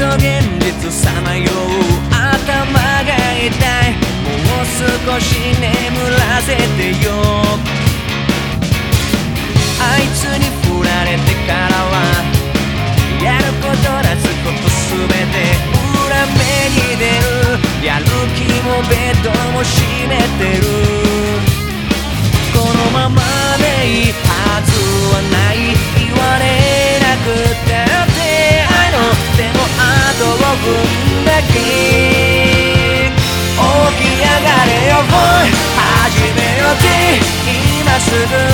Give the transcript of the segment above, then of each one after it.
と現実さまよ。う頭が痛い。もう少し眠らせてよ。あいつに振られてからはやることなすこと全て裏目に出る。やる気もベッドも閉めてる。き起き上がれよ Boy 始めよ T 今すぐ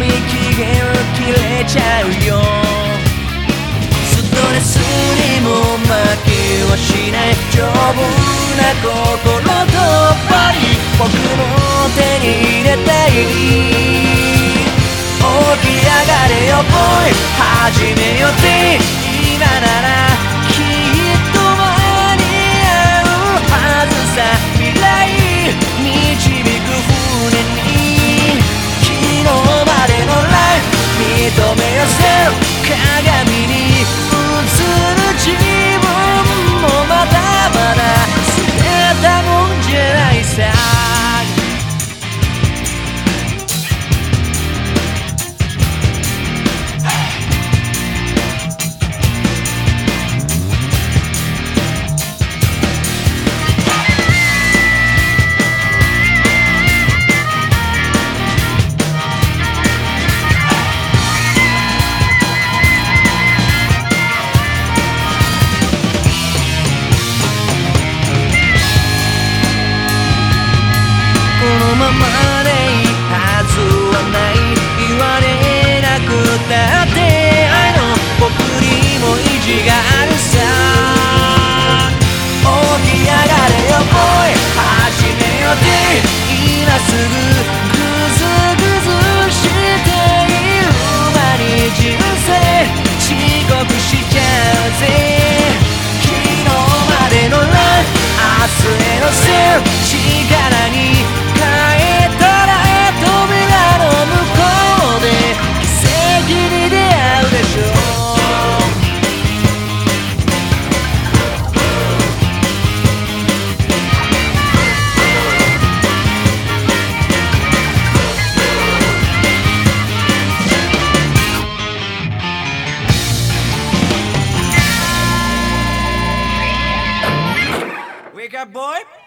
み期限を切れちゃうよ。ストレスにも負けはしない。丈夫な心とぱり僕も手に入れたい起き上がれよボーイ。始めよって今ならすぐ boy.